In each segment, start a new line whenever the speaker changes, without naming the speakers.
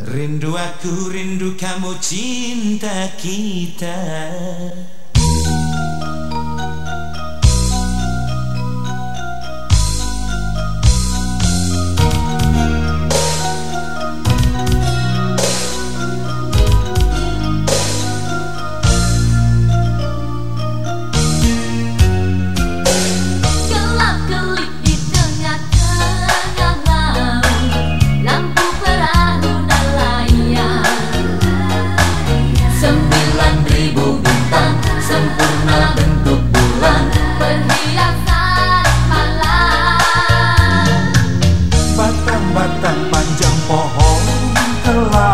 Rindu aku rindu kamu cinta kita. alive.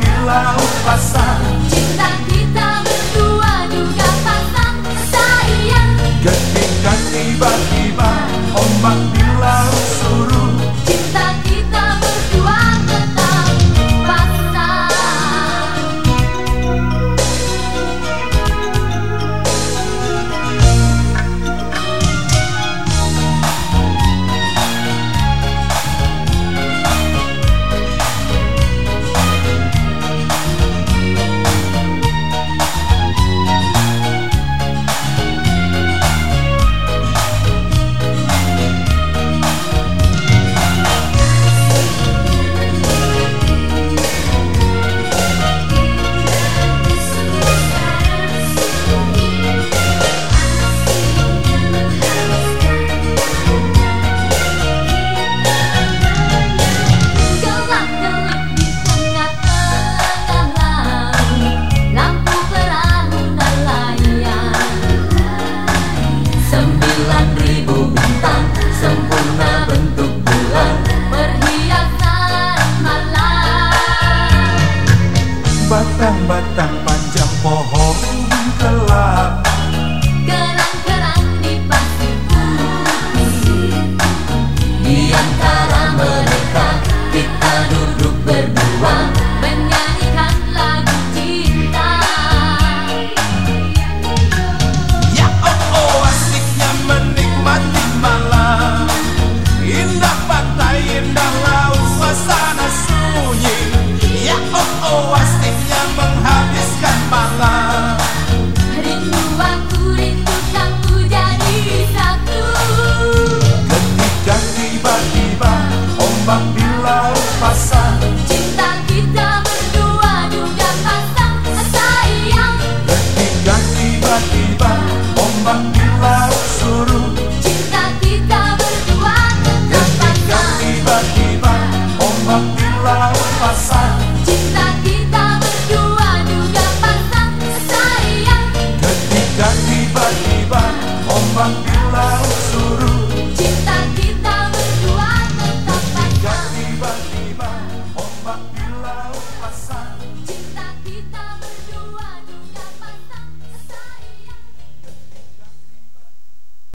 Pela o passado. batang-batang panjang pohon kelap.